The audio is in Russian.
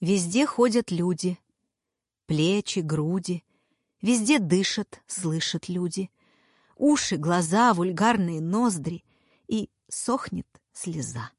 Везде ходят люди. Плечи, груди. Везде дышат, слышат люди. Уши, глаза, вульгарные ноздри. И сохнет слеза.